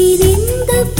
திரிந்த